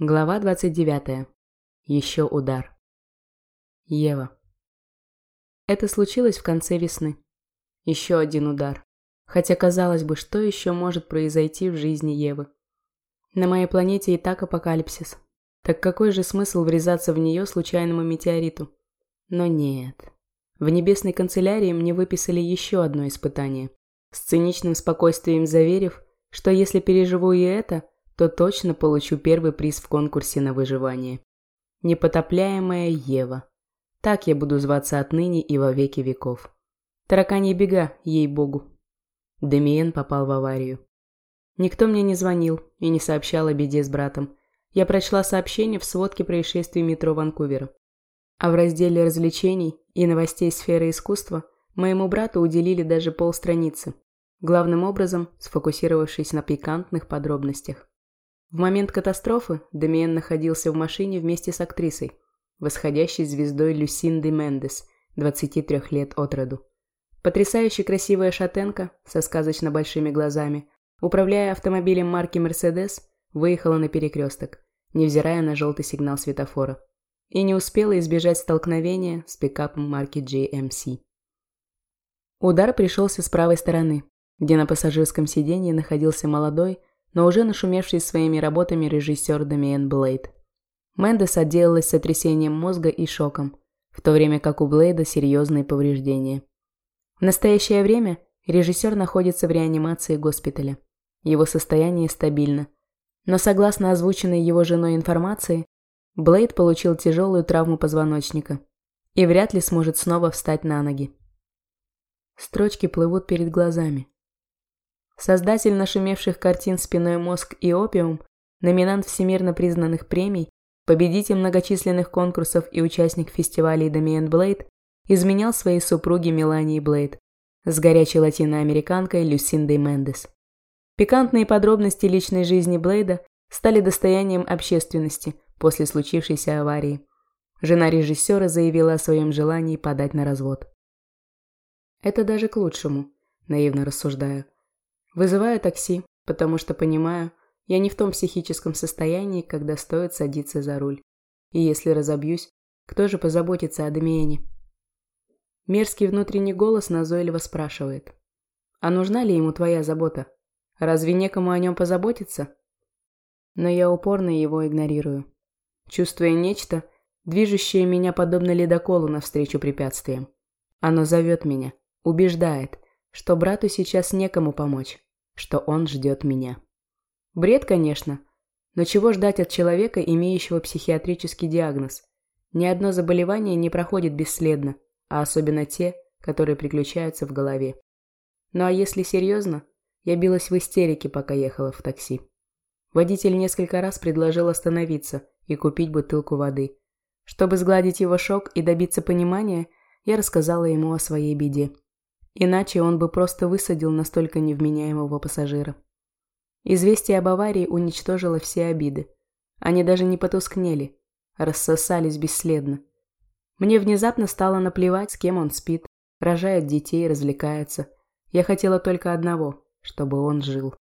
Глава 29. Еще удар. Ева. Это случилось в конце весны. Еще один удар. Хотя, казалось бы, что еще может произойти в жизни Евы? На моей планете и так апокалипсис. Так какой же смысл врезаться в нее случайному метеориту? Но нет. В небесной канцелярии мне выписали еще одно испытание. С циничным спокойствием заверив, что если переживу и это – то точно получу первый приз в конкурсе на выживание. Непотопляемая Ева. Так я буду зваться отныне и во веки веков. Тараканьи бега, ей-богу. Демиен попал в аварию. Никто мне не звонил и не сообщал о беде с братом. Я прочла сообщение в сводке происшествий метро Ванкувера. А в разделе развлечений и новостей сферы искусства моему брату уделили даже полстраницы, главным образом сфокусировавшись на пикантных подробностях. В момент катастрофы Демиен находился в машине вместе с актрисой, восходящей звездой Люсиндой Мендес, 23 лет от роду. Потрясающе красивая шатенка со сказочно большими глазами, управляя автомобилем марки «Мерседес», выехала на перекресток, невзирая на желтый сигнал светофора, и не успела избежать столкновения с пикапом марки GMC. Удар пришелся с правой стороны, где на пассажирском сиденье находился молодой, но уже нашумевший своими работами режиссер Дамиен Блейд. Мендес отделалась сотрясением мозга и шоком, в то время как у Блейда серьезные повреждения. В настоящее время режиссер находится в реанимации госпиталя. Его состояние стабильно. Но согласно озвученной его женой информации, Блейд получил тяжелую травму позвоночника и вряд ли сможет снова встать на ноги. Строчки плывут перед глазами. Создатель нашумевших картин «Спиной мозг» и «Опиум», номинант всемирно признанных премий, победитель многочисленных конкурсов и участник фестивалей Дамиен Блейд, изменял своей супруге Мелании Блейд с горячей латиноамериканкой Люсиндой Мендес. Пикантные подробности личной жизни Блейда стали достоянием общественности после случившейся аварии. Жена режиссера заявила о своем желании подать на развод. «Это даже к лучшему», – наивно рассуждаю. Вызываю такси, потому что понимаю, я не в том психическом состоянии, когда стоит садиться за руль. И если разобьюсь, кто же позаботится о Дамиене? Мерзкий внутренний голос назойливо спрашивает. А нужна ли ему твоя забота? Разве некому о нем позаботиться? Но я упорно его игнорирую. Чувствуя нечто, движущее меня подобно ледоколу навстречу препятствиям. Оно зовет меня, убеждает, что брату сейчас некому помочь, что он ждет меня. Бред, конечно, но чего ждать от человека, имеющего психиатрический диагноз? Ни одно заболевание не проходит бесследно, а особенно те, которые приключаются в голове. Ну а если серьезно, я билась в истерике, пока ехала в такси. Водитель несколько раз предложил остановиться и купить бутылку воды. Чтобы сгладить его шок и добиться понимания, я рассказала ему о своей беде. Иначе он бы просто высадил настолько невменяемого пассажира. Известие об аварии уничтожило все обиды. Они даже не потускнели, рассосались бесследно. Мне внезапно стало наплевать, с кем он спит, рожает детей, развлекается. Я хотела только одного, чтобы он жил.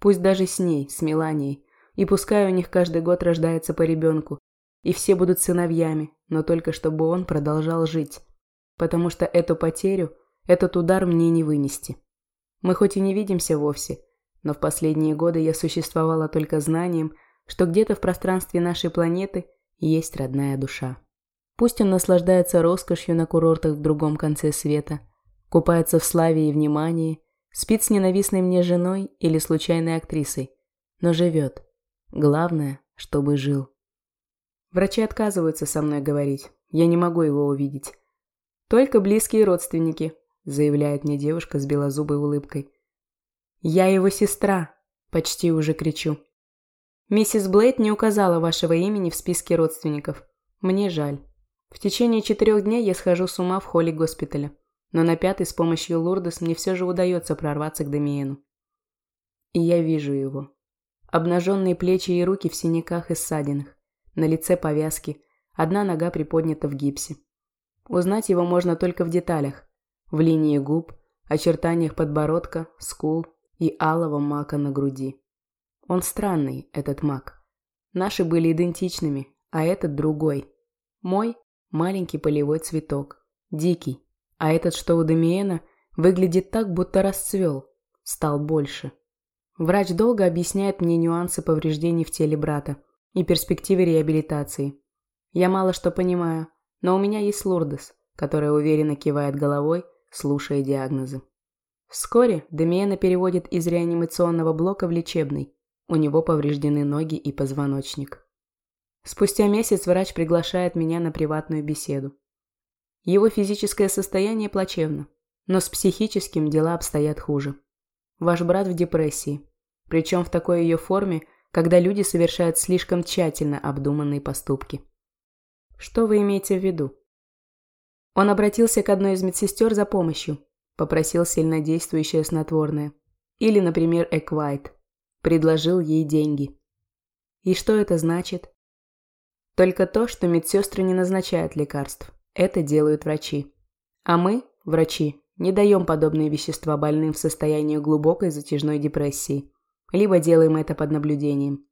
Пусть даже с ней, с Меланией. И пускай у них каждый год рождается по ребенку. И все будут сыновьями, но только чтобы он продолжал жить. Потому что эту потерю – этот удар мне не вынести. Мы хоть и не видимся вовсе, но в последние годы я существовала только знанием, что где-то в пространстве нашей планеты есть родная душа. Пусть он наслаждается роскошью на курортах в другом конце света, купается в славе и внимании, спит с ненавистной мне женой или случайной актрисой, но живет. Главное, чтобы жил. Врачи отказываются со мной говорить, я не могу его увидеть. Только близкие родственники, заявляет мне девушка с белозубой улыбкой. «Я его сестра!» – почти уже кричу. «Миссис Блейд не указала вашего имени в списке родственников. Мне жаль. В течение четырех дней я схожу с ума в холле госпиталя, но на пятый с помощью Лурдес мне все же удается прорваться к Дамиену. И я вижу его. Обнаженные плечи и руки в синяках и ссадинах, на лице повязки, одна нога приподнята в гипсе. Узнать его можно только в деталях, в линии губ, очертаниях подбородка, скул и алого мака на груди. Он странный, этот мак. Наши были идентичными, а этот другой. Мой – маленький полевой цветок, дикий, а этот, что у Дамиена, выглядит так, будто расцвел, стал больше. Врач долго объясняет мне нюансы повреждений в теле брата и перспективы реабилитации. Я мало что понимаю, но у меня есть Лурдес, которая уверенно кивает головой, слушая диагнозы. Вскоре Демиена переводит из реанимационного блока в лечебный. У него повреждены ноги и позвоночник. Спустя месяц врач приглашает меня на приватную беседу. Его физическое состояние плачевно, но с психическим дела обстоят хуже. Ваш брат в депрессии, причем в такой ее форме, когда люди совершают слишком тщательно обдуманные поступки. Что вы имеете в виду? Он обратился к одной из медсестер за помощью, попросил сильнодействующее снотворное. Или, например, Эквайт. Предложил ей деньги. И что это значит? Только то, что медсестры не назначают лекарств. Это делают врачи. А мы, врачи, не даем подобные вещества больным в состоянии глубокой затяжной депрессии. Либо делаем это под наблюдением.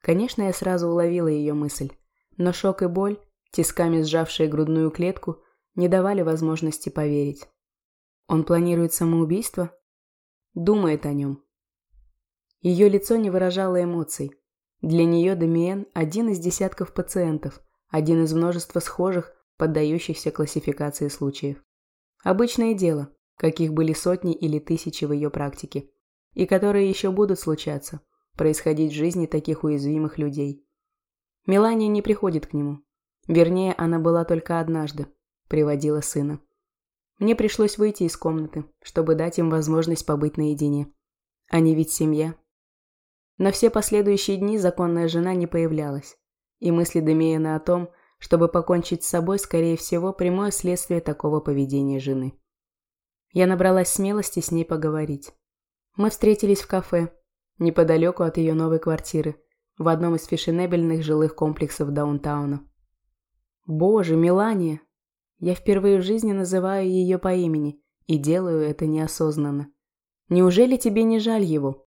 Конечно, я сразу уловила ее мысль. Но шок и боль, тисками сжавшие грудную клетку, не давали возможности поверить. Он планирует самоубийство? Думает о нем. Ее лицо не выражало эмоций. Для нее Дамиен – один из десятков пациентов, один из множества схожих, поддающихся классификации случаев. Обычное дело, каких были сотни или тысячи в ее практике, и которые еще будут случаться, происходить в жизни таких уязвимых людей. Мелания не приходит к нему. Вернее, она была только однажды, приводила сына. Мне пришлось выйти из комнаты, чтобы дать им возможность побыть наедине. Они ведь семья. На все последующие дни законная жена не появлялась, и мысли Демиена о том, чтобы покончить с собой, скорее всего, прямое следствие такого поведения жены. Я набралась смелости с ней поговорить. Мы встретились в кафе, неподалеку от ее новой квартиры, в одном из фешенебельных жилых комплексов даунтауна. Боже, Мелания! Я впервые в жизни называю ее по имени и делаю это неосознанно. Неужели тебе не жаль его?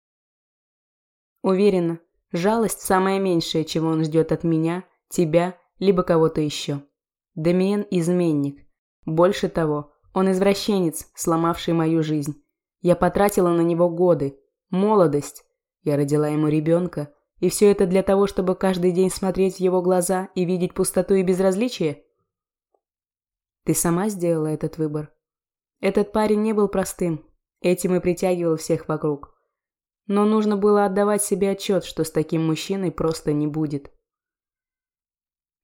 Уверена, жалость самое меньшее, чего он ждет от меня, тебя, либо кого-то еще. Демиен – изменник. Больше того, он извращенец, сломавший мою жизнь. Я потратила на него годы, молодость. Я родила ему ребенка, и все это для того, чтобы каждый день смотреть в его глаза и видеть пустоту и безразличие? Ты сама сделала этот выбор. Этот парень не был простым, этим и притягивал всех вокруг. Но нужно было отдавать себе отчет, что с таким мужчиной просто не будет.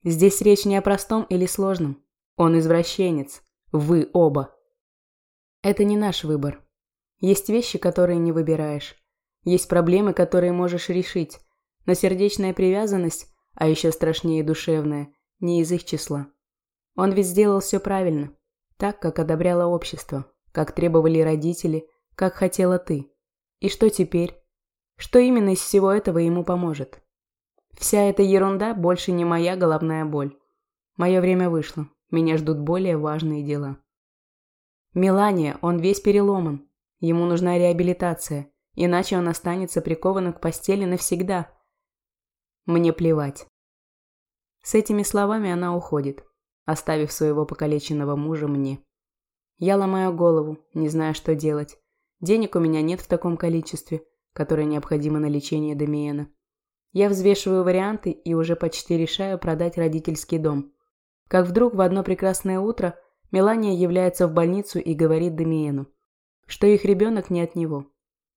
Здесь речь не о простом или сложном. Он извращенец. Вы оба. Это не наш выбор. Есть вещи, которые не выбираешь. Есть проблемы, которые можешь решить. Но сердечная привязанность, а еще страшнее душевная, не из их числа. Он ведь сделал все правильно, так, как одобряло общество, как требовали родители, как хотела ты. И что теперь? Что именно из всего этого ему поможет? Вся эта ерунда больше не моя головная боль. Мое время вышло, меня ждут более важные дела. Мелания, он весь переломан. Ему нужна реабилитация, иначе он останется прикованным к постели навсегда – мне плевать. С этими словами она уходит, оставив своего покалеченного мужа мне. Я ломаю голову, не зная, что делать. Денег у меня нет в таком количестве, которое необходимо на лечение Демиена. Я взвешиваю варианты и уже почти решаю продать родительский дом. Как вдруг в одно прекрасное утро Мелания является в больницу и говорит Демиену, что их ребенок не от него,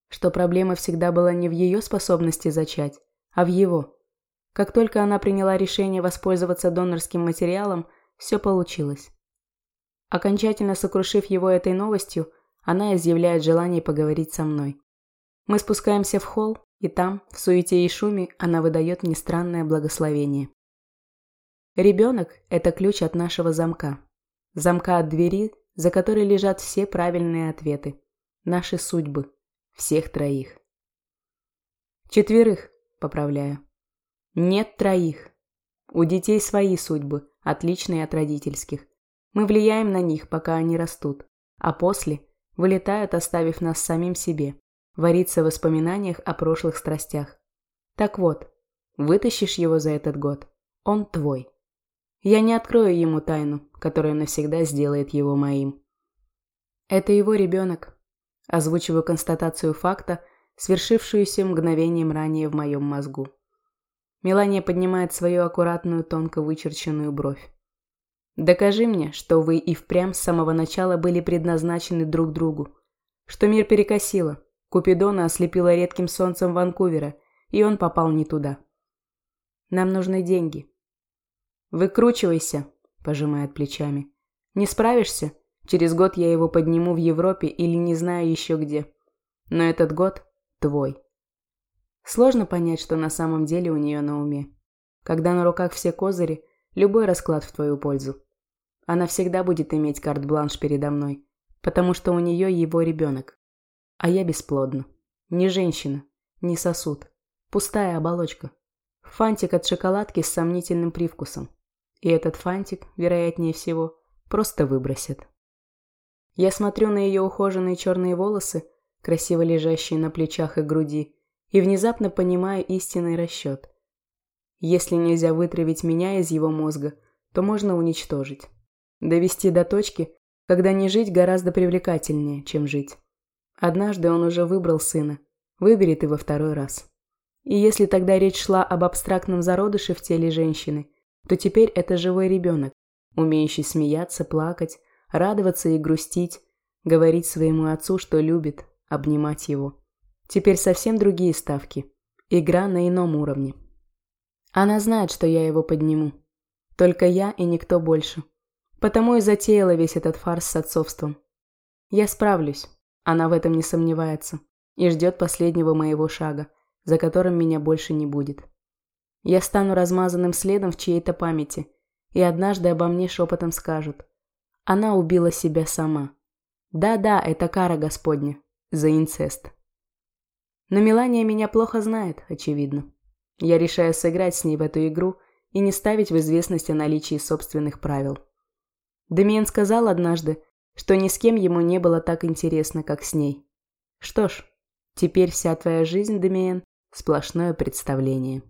что проблема всегда была не в ее способности зачать, а в его. Как только она приняла решение воспользоваться донорским материалом, все получилось. Окончательно сокрушив его этой новостью, она изъявляет желание поговорить со мной. Мы спускаемся в холл, и там, в суете и шуме, она выдает мне странное благословение. Ребенок – это ключ от нашего замка. Замка от двери, за которой лежат все правильные ответы. Наши судьбы. Всех троих. Четверых, поправляю. Нет троих. У детей свои судьбы, отличные от родительских. Мы влияем на них, пока они растут, а после вылетают, оставив нас самим себе, вариться в воспоминаниях о прошлых страстях. Так вот, Вытащишь его за этот год, он твой. Я не открою ему тайну, которая навсегда сделает его моим. Это его ребенок. Озвучиваю констатацию факта, свершившуюся мгновением ранее в моем мозгу. Мелания поднимает свою аккуратную, тонко вычерченную бровь. «Докажи мне, что вы и впрямь с самого начала были предназначены друг другу, что мир перекосило, Купидона ослепило редким солнцем Ванкувера, и он попал не туда. Нам нужны деньги». «Выкручивайся», – пожимает плечами. «Не справишься? Через год я его подниму в Европе или не знаю еще где. Но этот год твой». Сложно понять, что на самом деле у нее на уме. Когда на руках все козыри, любой расклад в твою пользу. Она всегда будет иметь карт-бланш передо мной, потому что у нее его ребенок. А я бесплодна. Не женщина, не сосуд. Пустая оболочка. Фантик от шоколадки с сомнительным привкусом. И этот фантик, вероятнее всего, просто выбросят. Я смотрю на ее ухоженные черные волосы, красиво лежащие на плечах и груди, и внезапно понимаю истинный расчет. Если нельзя вытравить меня из его мозга, то можно уничтожить. Довести до точки, когда не жить гораздо привлекательнее, чем жить. Однажды он уже выбрал сына, выберет и во второй раз. И если тогда речь шла об абстрактном зародыше в теле женщины, то теперь это живой ребенок, умеющий смеяться, плакать, радоваться и грустить, говорить своему отцу, что любит, обнимать его. Теперь совсем другие ставки. Игра на ином уровне. Она знает, что я его подниму. Только я и никто больше. Потому и затеяла весь этот фарс с отцовством. Я справлюсь, она в этом не сомневается, и ждет последнего моего шага, за которым меня больше не будет. Я стану размазанным следом в чьей-то памяти, и однажды обо мне шепотом скажут. Она убила себя сама. Да-да, это кара Господня за инцест. Но Мелания меня плохо знает, очевидно. Я решаю сыграть с ней в эту игру и не ставить в известность о наличии собственных правил. Демиен сказал однажды, что ни с кем ему не было так интересно, как с ней. Что ж, теперь вся твоя жизнь, Демиен, сплошное представление.